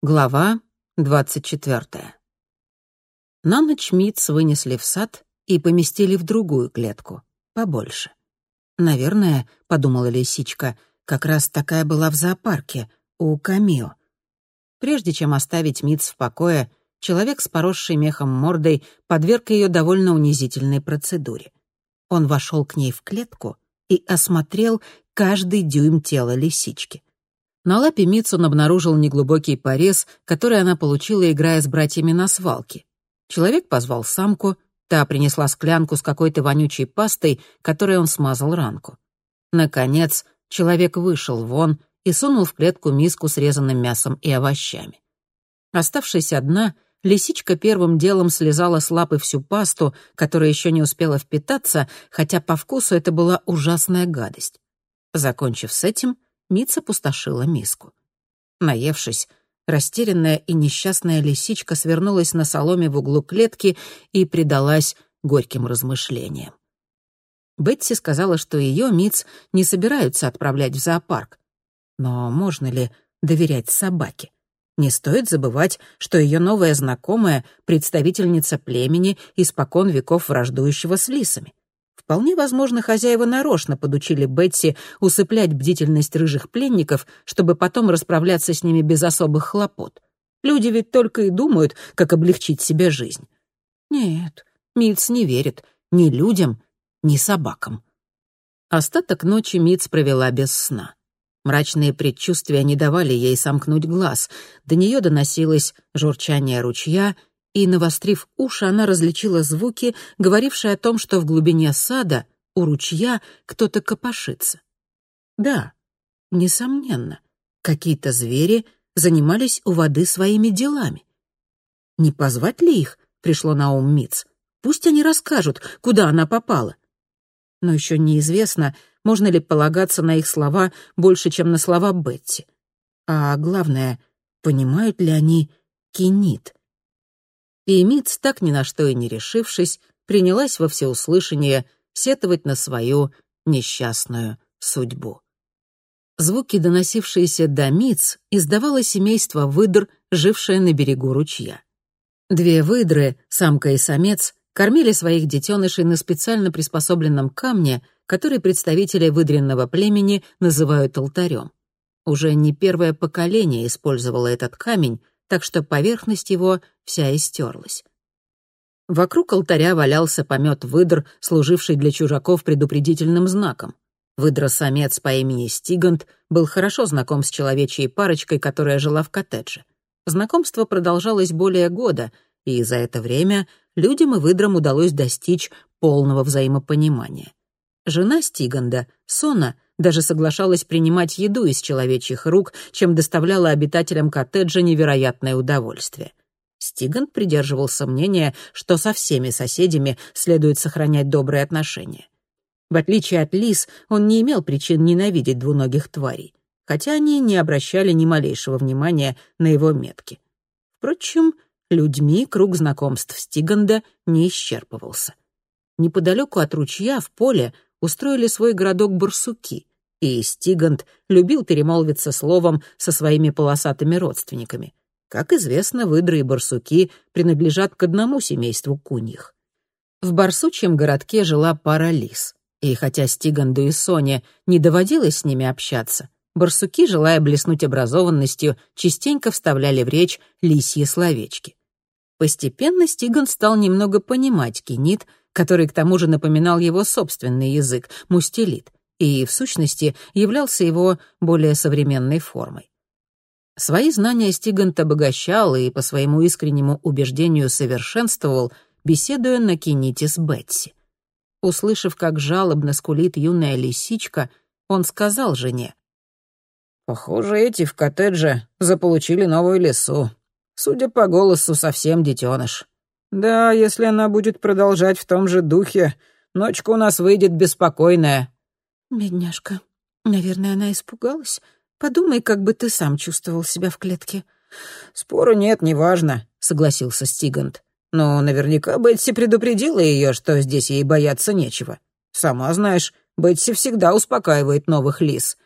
Глава двадцать четвертая. На ночь Митц вынесли в сад и поместили в другую клетку, побольше. «Наверное», — подумала лисичка, — «как раз такая была в зоопарке, у Камио». Прежде чем оставить Митц в покое, человек с поросшей мехом мордой подверг ее довольно унизительной процедуре. Он вошел к ней в клетку и осмотрел каждый дюйм тела лисички. На лапе Митсон обнаружил неглубокий порез, который она получила, играя с братьями на свалке. Человек позвал самку, та принесла склянку с какой-то вонючей пастой, которой он смазал ранку. Наконец, человек вышел вон и сунул в клетку миску с резанным мясом и овощами. Оставшись одна, лисичка первым делом слезала с лапы всю пасту, которая еще не успела впитаться, хотя по вкусу это была ужасная гадость. Закончив с этим, Мица пустошила миску. Наевшись, растерянная и несчастная лисичка свернулась на соломе в углу клетки и предалась горьким размышлениям. Бетси сказала, что ее Миц не собираются отправлять в зоопарк. Но можно ли доверять собаке? Не стоит забывать, что ее новая знакомая — представительница племени, испокон веков враждующего с лисами. Вполне возможно, хозяева нарочно подучили Бетси усыплять бдительность рыжих пленников, чтобы потом расправляться с ними без особых хлопот. Люди ведь только и думают, как облегчить себе жизнь. Нет, Митц не верит ни людям, ни собакам. Остаток ночи Митц провела без сна. Мрачные предчувствия не давали ей сомкнуть глаз. До нее доносилось журчание ручья — и, навострив уши, она различила звуки, говорившие о том, что в глубине сада, у ручья, кто-то копошится. Да, несомненно, какие-то звери занимались у воды своими делами. Не позвать ли их, пришло на ум Миц. Пусть они расскажут, куда она попала. Но еще неизвестно, можно ли полагаться на их слова больше, чем на слова Бетти. А главное, понимают ли они кинит? И Митц, так ни на что и не решившись, принялась во всеуслышание сетовать на свою несчастную судьбу. Звуки, доносившиеся до Митц, издавало семейство выдр, жившее на берегу ручья. Две выдры, самка и самец, кормили своих детенышей на специально приспособленном камне, который представители выдренного племени называют алтарем. Уже не первое поколение использовало этот камень, так что поверхность его вся истерлась. Вокруг алтаря валялся помет выдр, служивший для чужаков предупредительным знаком. Выдра-самец по имени Стигант был хорошо знаком с человечьей парочкой, которая жила в коттедже. Знакомство продолжалось более года, и за это время людям и выдрам удалось достичь полного взаимопонимания. Жена Стиганда, Сона, даже соглашалась принимать еду из человечьих рук, чем доставляла обитателям коттеджа невероятное удовольствие. Стигант придерживался мнения, что со всеми соседями следует сохранять добрые отношения. В отличие от лис, он не имел причин ненавидеть двуногих тварей, хотя они не обращали ни малейшего внимания на его метки. Впрочем, людьми круг знакомств Стиганда не исчерпывался. Неподалеку от ручья в поле устроили свой городок барсуки, и Стигант любил перемолвиться словом со своими полосатыми родственниками. Как известно, выдры и барсуки принадлежат к одному семейству куньих. В барсучьем городке жила пара лис, и хотя Стиганду и Соне не доводилось с ними общаться, барсуки, желая блеснуть образованностью, частенько вставляли в речь лисьи словечки. Постепенно Стиган стал немного понимать кинит, который к тому же напоминал его собственный язык, мустелит, и, в сущности, являлся его более современной формой. Свои знания Стигант обогащал и по своему искреннему убеждению совершенствовал, беседуя на кините с Бетси. Услышав, как жалобно скулит юная лисичка, он сказал жене. «Похоже, эти в коттедже заполучили новую лису. Судя по голосу, совсем детеныш. Да, если она будет продолжать в том же духе, ночка у нас выйдет беспокойная». «Бедняжка. Наверное, она испугалась. Подумай, как бы ты сам чувствовал себя в клетке». «Спору нет, неважно», — согласился Стигант. «Но наверняка Бетси предупредила ее, что здесь ей бояться нечего. Сама знаешь, Бетси всегда успокаивает новых лис».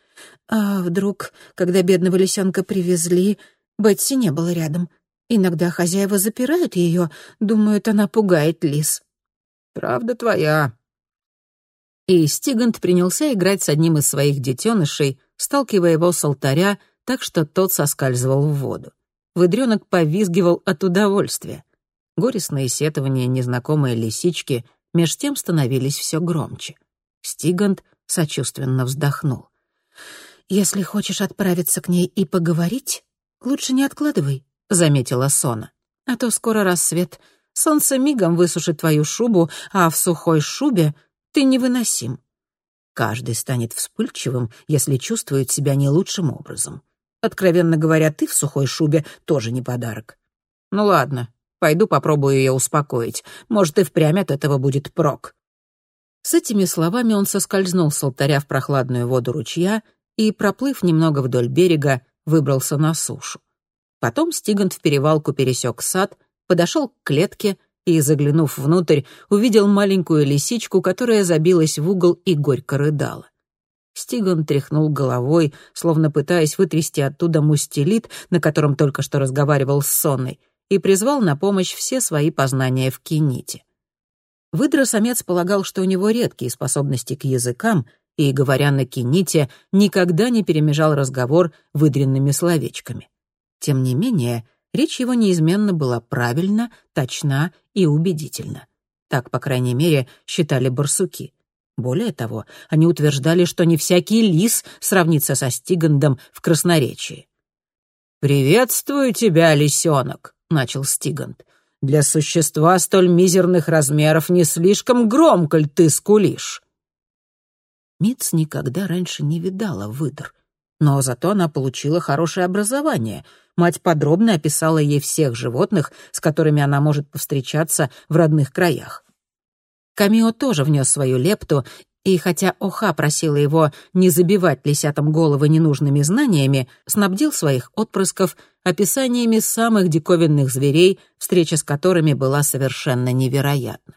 «А вдруг, когда бедного лисенка привезли, Бетси не было рядом. Иногда хозяева запирают ее, думают, она пугает лис. «Правда твоя». И Стигант принялся играть с одним из своих детенышей, сталкивая его с алтаря, так что тот соскальзывал в воду. Выдрёнок повизгивал от удовольствия. Горестные сетования незнакомой лисички меж тем становились все громче. Стигант сочувственно вздохнул. «Если хочешь отправиться к ней и поговорить, лучше не откладывай», — заметила Сона. «А то скоро рассвет. Солнце мигом высушит твою шубу, а в сухой шубе ты невыносим». Каждый станет вспыльчивым, если чувствует себя не лучшим образом. Откровенно говоря, ты в сухой шубе тоже не подарок. Ну ладно, пойду попробую ее успокоить. Может, и впрямь от этого будет прок. С этими словами он соскользнул с алтаря в прохладную воду ручья и, проплыв немного вдоль берега, выбрался на сушу. Потом Стигант в перевалку пересек сад, подошел к клетке и, заглянув внутрь, увидел маленькую лисичку, которая забилась в угол и горько рыдала. Стиган тряхнул головой, словно пытаясь вытрясти оттуда мустелит, на котором только что разговаривал с Сонной, и призвал на помощь все свои познания в кините. Выдра-самец полагал, что у него редкие способности к языкам, и, говоря на кините, никогда не перемежал разговор выдренными словечками. Тем не менее, речь его неизменно была правильна, точна и убедительна. Так, по крайней мере, считали барсуки. Более того, они утверждали, что не всякий лис сравнится со Стигандом в красноречии. «Приветствую тебя, лисенок», — начал Стиганд. «Для существа столь мизерных размеров не слишком громко ль ты скулишь?» Митц никогда раньше не видала выдр, но зато она получила хорошее образование. Мать подробно описала ей всех животных, с которыми она может повстречаться в родных краях. Камио тоже внес свою лепту, и хотя Оха просила его не забивать лисятам головы ненужными знаниями, снабдил своих отпрысков описаниями самых диковинных зверей, встреча с которыми была совершенно невероятна.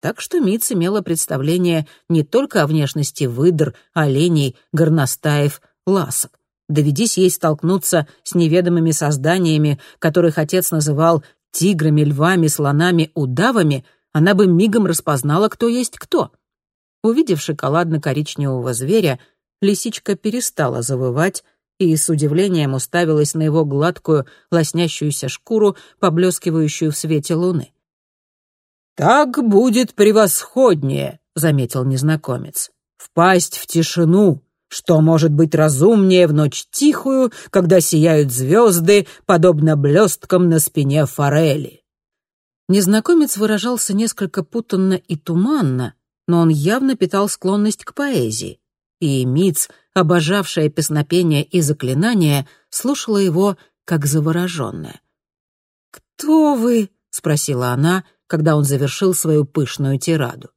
Так что Митц имела представление не только о внешности выдр, оленей, горностаев, ласок. Доведись ей столкнуться с неведомыми созданиями, которых отец называл тиграми, львами, слонами, удавами — она бы мигом распознала, кто есть кто. Увидев шоколадно-коричневого зверя, лисичка перестала завывать и с удивлением уставилась на его гладкую, лоснящуюся шкуру, поблескивающую в свете луны. «Так будет превосходнее», — заметил незнакомец. «Впасть в тишину, что может быть разумнее в ночь тихую, когда сияют звезды, подобно блесткам на спине форели?» Незнакомец выражался несколько путанно и туманно, но он явно питал склонность к поэзии. И Миц, обожавшая песнопения и заклинания, слушала его как завороженная. «Кто вы?» — спросила она, когда он завершил свою пышную тираду.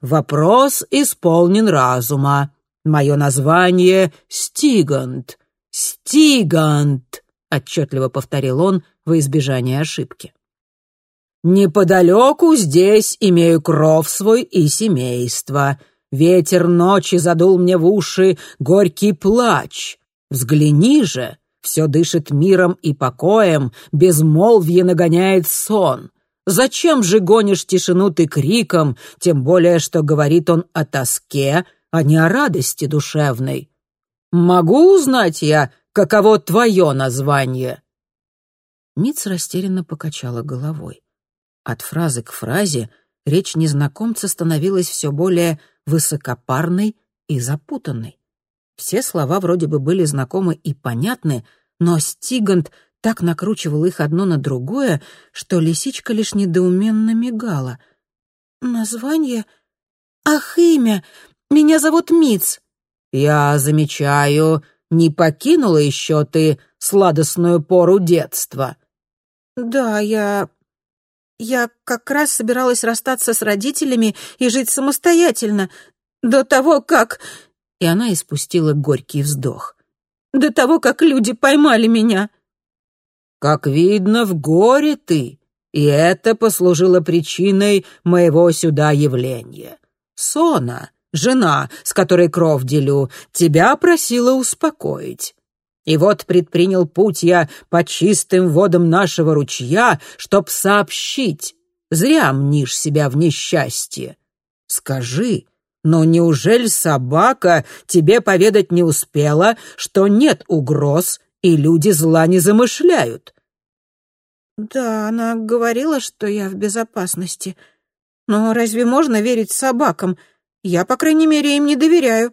«Вопрос исполнен разума. Мое название — Стигант. Стигант!» — отчетливо повторил он во избежание ошибки. Неподалеку здесь имею кров свой и семейство. Ветер ночи задул мне в уши горький плач. Взгляни же, все дышит миром и покоем, безмолвье нагоняет сон. Зачем же гонишь тишину ты криком, тем более, что говорит он о тоске, а не о радости душевной? Могу узнать я, каково твое название?» Митц растерянно покачала головой. От фразы к фразе речь незнакомца становилась все более высокопарной и запутанной. Все слова вроде бы были знакомы и понятны, но Стигант так накручивал их одно на другое, что лисичка лишь недоуменно мигала. «Название? Ах, имя! Меня зовут Миц!» «Я замечаю, не покинула еще ты сладостную пору детства». «Да, я я как раз собиралась расстаться с родителями и жить самостоятельно. До того, как...» И она испустила горький вздох. «До того, как люди поймали меня». «Как видно, в горе ты, и это послужило причиной моего сюда явления. Сона, жена, с которой кров делю, тебя просила успокоить. И вот предпринял путь я по чистым водам нашего ручья, чтоб сообщить. Зря мнишь себя в несчастье. Скажи, но неужели собака тебе поведать не успела, что нет угроз и люди зла не замышляют?» «Да, она говорила, что я в безопасности. Но разве можно верить собакам? Я, по крайней мере, им не доверяю».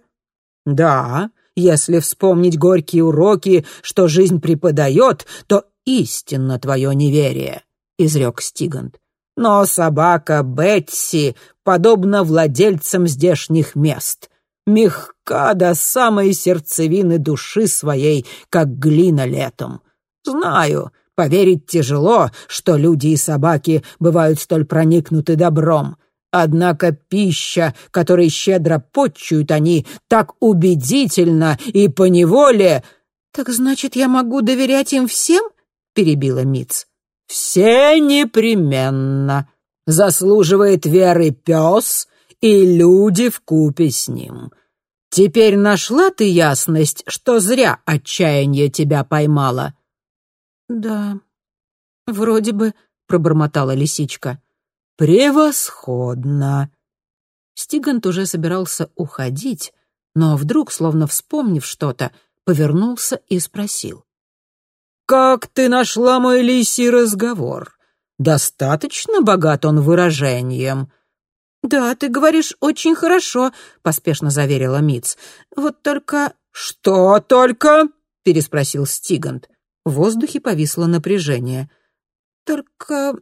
«Да, если вспомнить горькие уроки, что жизнь преподает, то истинно твое неверие», — изрек Стигант. «Но собака Бетси подобна владельцам здешних мест. Мягка до самой сердцевины души своей, как глина летом. Знаю, поверить тяжело, что люди и собаки бывают столь проникнуты добром. Однако пища, которой щедро подчуют они, так убедительно и поневоле... «Так значит, я могу доверять им всем?» — перебила Миц. «Все непременно», заслуживает веры пес и люди в купе с ним. Теперь нашла ты ясность, что зря отчаяние тебя поймало?» «Да, вроде бы», — пробормотала лисичка. «Превосходно!» Стигант уже собирался уходить, но вдруг, словно вспомнив что-то, повернулся и спросил. «Как ты нашла мой лисий разговор? Достаточно богат он выражением». «Да, ты говоришь очень хорошо», — поспешно заверила Миц. «Вот только...» «Что только?» — переспросил Стигант. В воздухе повисло напряжение. «Только...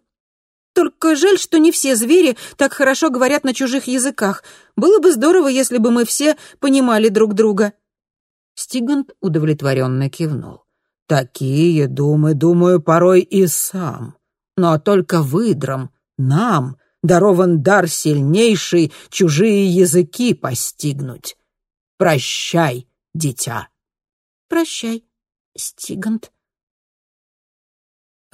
только жаль, что не все звери так хорошо говорят на чужих языках. Было бы здорово, если бы мы все понимали друг друга». Стигант удовлетворенно кивнул. «Такие думы, думаю, порой и сам но только выдрам, нам, дарован дар сильнейший чужие языки постигнуть. Прощай, дитя. Прощай, Стигант.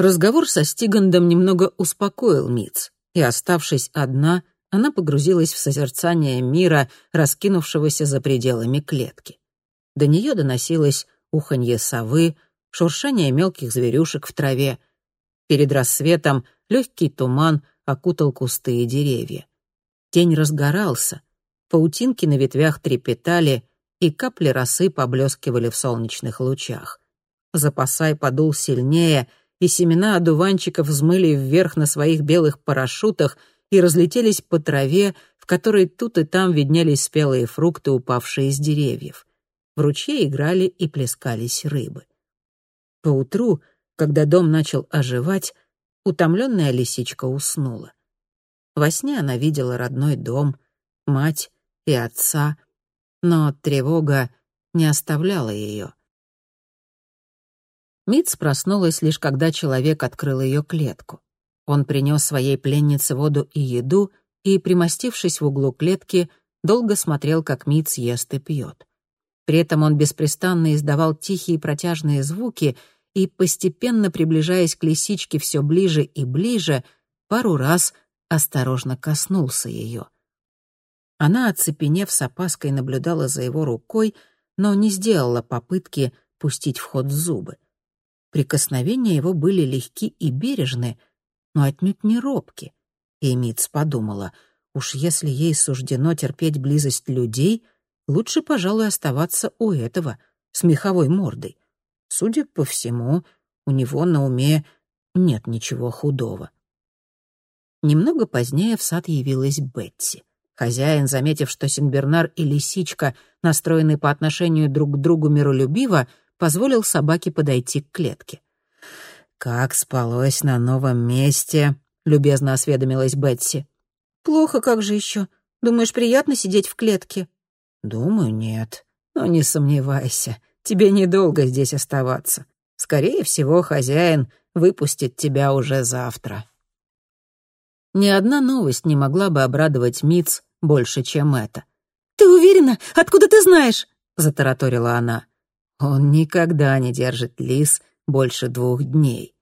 Разговор со Стигандом немного успокоил Миц, и, оставшись одна, она погрузилась в созерцание мира, раскинувшегося за пределами клетки. До нее доносилось уханье совы, шуршание мелких зверюшек в траве — Перед рассветом легкий туман окутал кусты и деревья. Тень разгорался, паутинки на ветвях трепетали, и капли росы поблескивали в солнечных лучах. Запасай подул сильнее, и семена одуванчиков взмыли вверх на своих белых парашютах и разлетелись по траве, в которой тут и там виднелись спелые фрукты, упавшие из деревьев. В ручье играли и плескались рыбы. Поутру когда дом начал оживать, утомленная лисичка уснула. Во сне она видела родной дом, мать и отца, но тревога не оставляла ее. Митц проснулась лишь когда человек открыл ее клетку. Он принес своей пленнице воду и еду и, примостившись в углу клетки, долго смотрел, как Митц ест и пьет. При этом он беспрестанно издавал тихие протяжные звуки — и, постепенно приближаясь к лисичке все ближе и ближе, пару раз осторожно коснулся ее. Она, оцепенев с опаской, наблюдала за его рукой, но не сделала попытки пустить в ход зубы. Прикосновения его были легки и бережны, но отнюдь не робки. И Митц подумала, уж если ей суждено терпеть близость людей, лучше, пожалуй, оставаться у этого, с меховой мордой. Судя по всему, у него на уме нет ничего худого. Немного позднее в сад явилась Бетси. Хозяин, заметив, что Синбернар и Лисичка настроены по отношению друг к другу миролюбиво, позволил собаке подойти к клетке. «Как спалось на новом месте?» — любезно осведомилась Бетси. «Плохо, как же еще? Думаешь, приятно сидеть в клетке?» «Думаю, нет. Но не сомневайся. Тебе недолго здесь оставаться. Скорее всего, хозяин выпустит тебя уже завтра». Ни одна новость не могла бы обрадовать Миц больше, чем это. «Ты уверена? Откуда ты знаешь?» — затараторила она. «Он никогда не держит лис больше двух дней».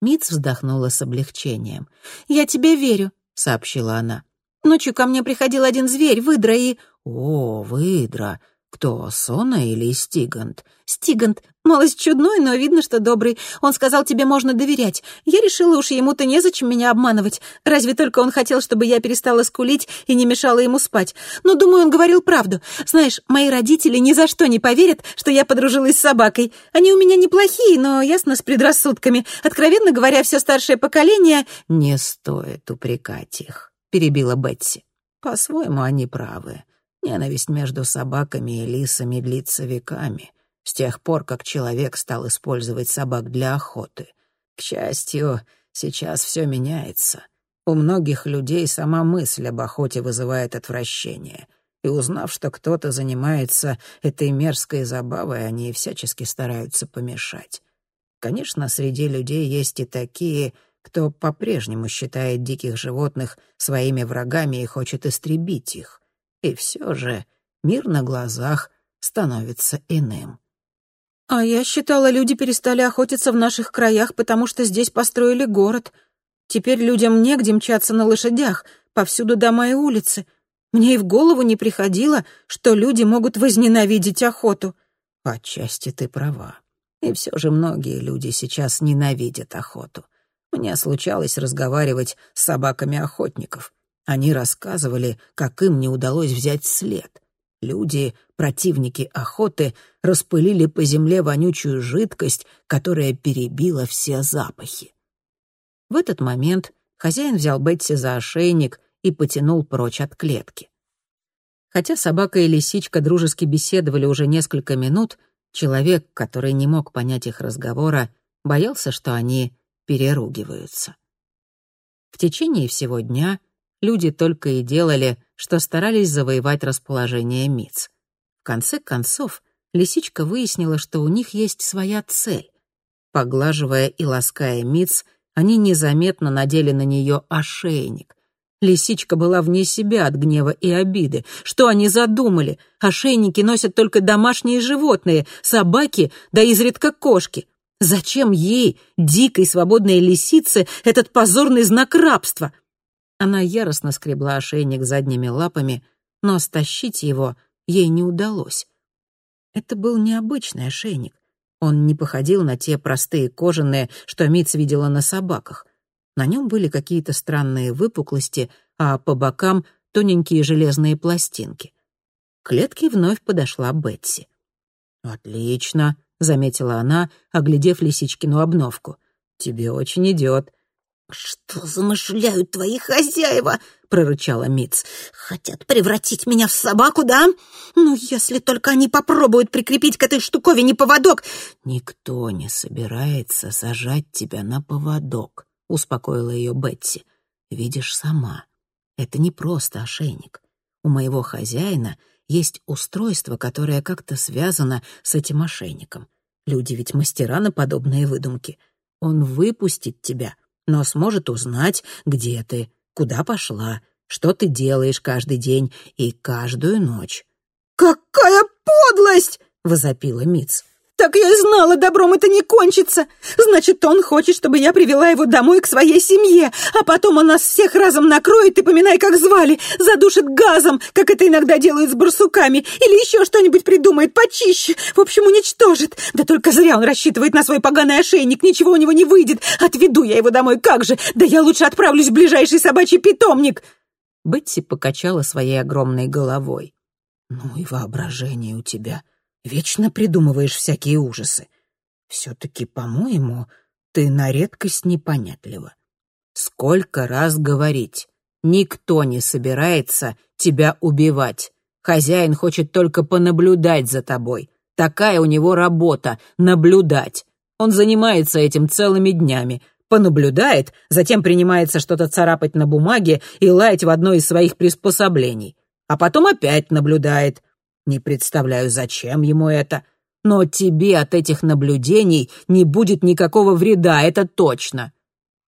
Миц вздохнула с облегчением. «Я тебе верю», — сообщила она. «Ночью ко мне приходил один зверь, выдра, и...» «О, выдра! «Кто, Сона или Стигант?» «Стигант. Малость чудной, но видно, что добрый. Он сказал, тебе можно доверять. Я решила, уж ему-то незачем меня обманывать. Разве только он хотел, чтобы я перестала скулить и не мешала ему спать. Но, думаю, он говорил правду. Знаешь, мои родители ни за что не поверят, что я подружилась с собакой. Они у меня неплохие, но, ясно, с предрассудками. Откровенно говоря, все старшее поколение...» «Не стоит упрекать их», — перебила Бетси. «По-своему, они правы». Ненависть между собаками и лисами длится веками, с тех пор, как человек стал использовать собак для охоты. К счастью, сейчас все меняется. У многих людей сама мысль об охоте вызывает отвращение. И узнав, что кто-то занимается этой мерзкой забавой, они всячески стараются помешать. Конечно, среди людей есть и такие, кто по-прежнему считает диких животных своими врагами и хочет истребить их. И все же мир на глазах становится иным. «А я считала, люди перестали охотиться в наших краях, потому что здесь построили город. Теперь людям негде мчаться на лошадях, повсюду дома и улицы. Мне и в голову не приходило, что люди могут возненавидеть охоту». «Отчасти ты права. И все же многие люди сейчас ненавидят охоту. Мне случалось разговаривать с собаками охотников. Они рассказывали, как им не удалось взять след. Люди, противники охоты, распылили по земле вонючую жидкость, которая перебила все запахи. В этот момент хозяин взял Бетси за ошейник и потянул прочь от клетки. Хотя собака и лисичка дружески беседовали уже несколько минут, человек, который не мог понять их разговора, боялся, что они переругиваются. В течение всего дня — люди только и делали, что старались завоевать расположение Миц. В конце концов, лисичка выяснила, что у них есть своя цель. Поглаживая и лаская Миц, они незаметно надели на нее ошейник. Лисичка была вне себя от гнева и обиды. Что они задумали? Ошейники носят только домашние животные, собаки, да изредка кошки. Зачем ей, дикой свободной лисице, этот позорный знак рабства? Она яростно скребла ошейник задними лапами, но стащить его ей не удалось. Это был необычный ошейник. Он не походил на те простые кожаные, что Митц видела на собаках. На нем были какие-то странные выпуклости, а по бокам — тоненькие железные пластинки. К клетке вновь подошла Бетси. «Отлично», — заметила она, оглядев лисичкину обновку. «Тебе очень идет. «Что замышляют твои хозяева?» — прорычала Миц. «Хотят превратить меня в собаку, да? Ну, если только они попробуют прикрепить к этой штуковине поводок...» «Никто не собирается сажать тебя на поводок», — успокоила ее Бетси. «Видишь сама, это не просто ошейник. У моего хозяина есть устройство, которое как-то связано с этим ошейником. Люди ведь мастера на подобные выдумки. Он выпустит тебя» но сможет узнать, где ты, куда пошла, что ты делаешь каждый день и каждую ночь. «Какая подлость!» — возопила Миц. Так я и знала, добром это не кончится. Значит, он хочет, чтобы я привела его домой к своей семье, а потом он нас всех разом накроет и, поминай, как звали, задушит газом, как это иногда делают с барсуками, или еще что-нибудь придумает почище. В общем, уничтожит. Да только зря он рассчитывает на свой поганый ошейник, ничего у него не выйдет. Отведу я его домой, как же? Да я лучше отправлюсь в ближайший собачий питомник. Бетси покачала своей огромной головой. «Ну и воображение у тебя», Вечно придумываешь всякие ужасы. Все-таки, по-моему, ты на редкость непонятлива. Сколько раз говорить? Никто не собирается тебя убивать. Хозяин хочет только понаблюдать за тобой. Такая у него работа — наблюдать. Он занимается этим целыми днями. Понаблюдает, затем принимается что-то царапать на бумаге и лаять в одно из своих приспособлений. А потом опять наблюдает. Не представляю, зачем ему это, но тебе от этих наблюдений не будет никакого вреда, это точно.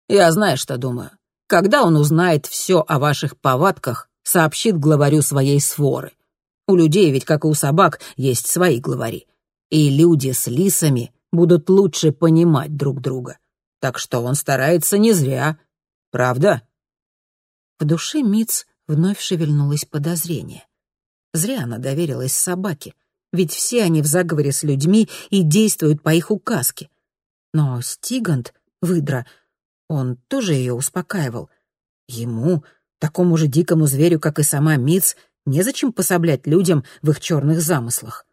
Я знаю, что думаю. Когда он узнает все о ваших повадках, сообщит главарю своей своры. У людей ведь, как и у собак, есть свои главари. И люди с лисами будут лучше понимать друг друга. Так что он старается не зря. Правда? В душе Миц вновь шевельнулось подозрение. Зря она доверилась собаке. ведь все они в заговоре с людьми и действуют по их указке. Но Стигант, выдра, он тоже ее успокаивал. Ему, такому же дикому зверю, как и сама Миц, незачем пособлять людям в их черных замыслах.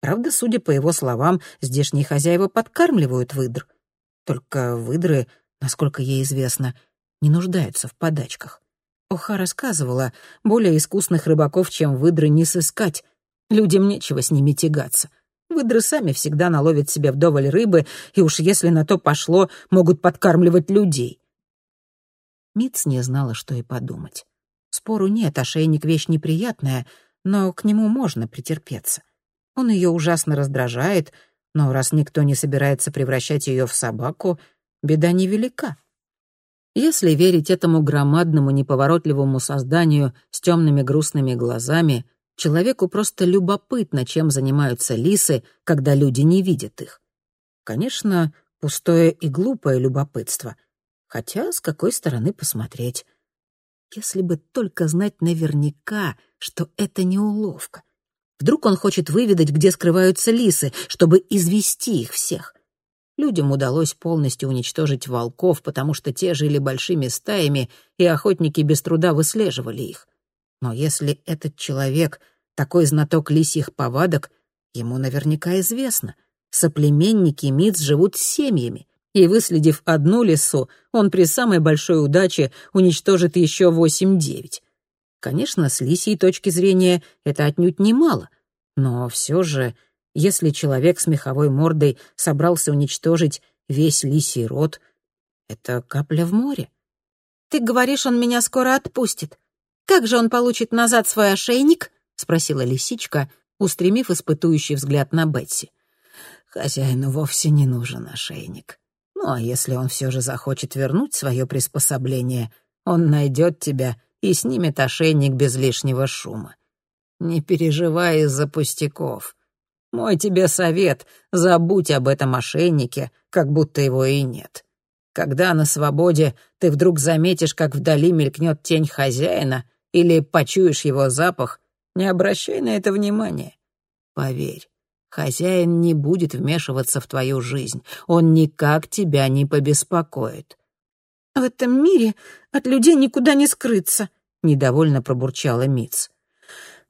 Правда, судя по его словам, здешние хозяева подкармливают выдр. Только выдры, насколько ей известно, не нуждаются в подачках. Оха рассказывала, более искусных рыбаков, чем выдры, не сыскать. Людям нечего с ними тягаться. Выдры сами всегда наловят себе вдоволь рыбы, и уж если на то пошло, могут подкармливать людей. Митц не знала, что и подумать. Спору нет, ошейник — вещь неприятная, но к нему можно претерпеться. Он ее ужасно раздражает, но раз никто не собирается превращать ее в собаку, беда невелика. Если верить этому громадному неповоротливому созданию с темными грустными глазами, человеку просто любопытно, чем занимаются лисы, когда люди не видят их. Конечно, пустое и глупое любопытство. Хотя с какой стороны посмотреть? Если бы только знать наверняка, что это не уловка. Вдруг он хочет выведать, где скрываются лисы, чтобы извести их всех. Людям удалось полностью уничтожить волков, потому что те жили большими стаями, и охотники без труда выслеживали их. Но если этот человек такой знаток лисьих повадок, ему наверняка известно. Соплеменники Миц живут семьями, и, выследив одну лису, он при самой большой удаче уничтожит еще восемь-девять. Конечно, с лисьей точки зрения это отнюдь немало, но все же если человек с меховой мордой собрался уничтожить весь лисий род, это капля в море. «Ты говоришь, он меня скоро отпустит. Как же он получит назад свой ошейник?» — спросила лисичка, устремив испытующий взгляд на Бетси. «Хозяину вовсе не нужен ошейник. Ну а если он все же захочет вернуть свое приспособление, он найдет тебя и снимет ошейник без лишнего шума. Не переживай из-за пустяков. Мой тебе совет — забудь об этом мошеннике, как будто его и нет. Когда на свободе ты вдруг заметишь, как вдали мелькнет тень хозяина или почуешь его запах, не обращай на это внимания. Поверь, хозяин не будет вмешиваться в твою жизнь, он никак тебя не побеспокоит. «В этом мире от людей никуда не скрыться», — недовольно пробурчала Миц.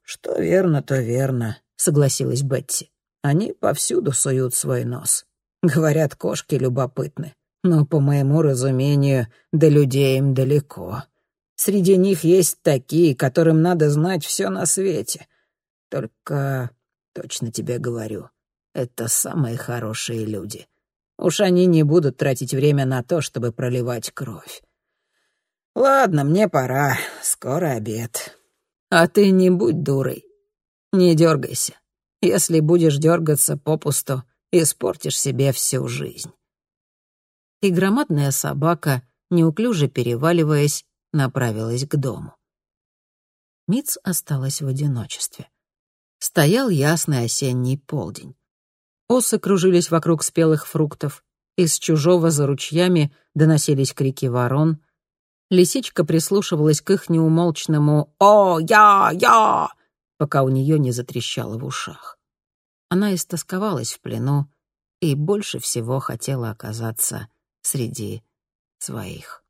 «Что верно, то верно», — согласилась Бетти. Они повсюду суют свой нос. Говорят, кошки любопытны. Но, по моему разумению, до людей им далеко. Среди них есть такие, которым надо знать все на свете. Только, точно тебе говорю, это самые хорошие люди. Уж они не будут тратить время на то, чтобы проливать кровь. Ладно, мне пора, скоро обед. А ты не будь дурой. Не дергайся. Если будешь дергаться попусту, испортишь себе всю жизнь. И громадная собака, неуклюже переваливаясь, направилась к дому. Миц осталась в одиночестве. Стоял ясный осенний полдень. Осы кружились вокруг спелых фруктов, из чужого за ручьями доносились крики ворон. Лисичка прислушивалась к их неумолчному «О, я, я!», пока у нее не затрещало в ушах. Она истосковалась в плену и больше всего хотела оказаться среди своих.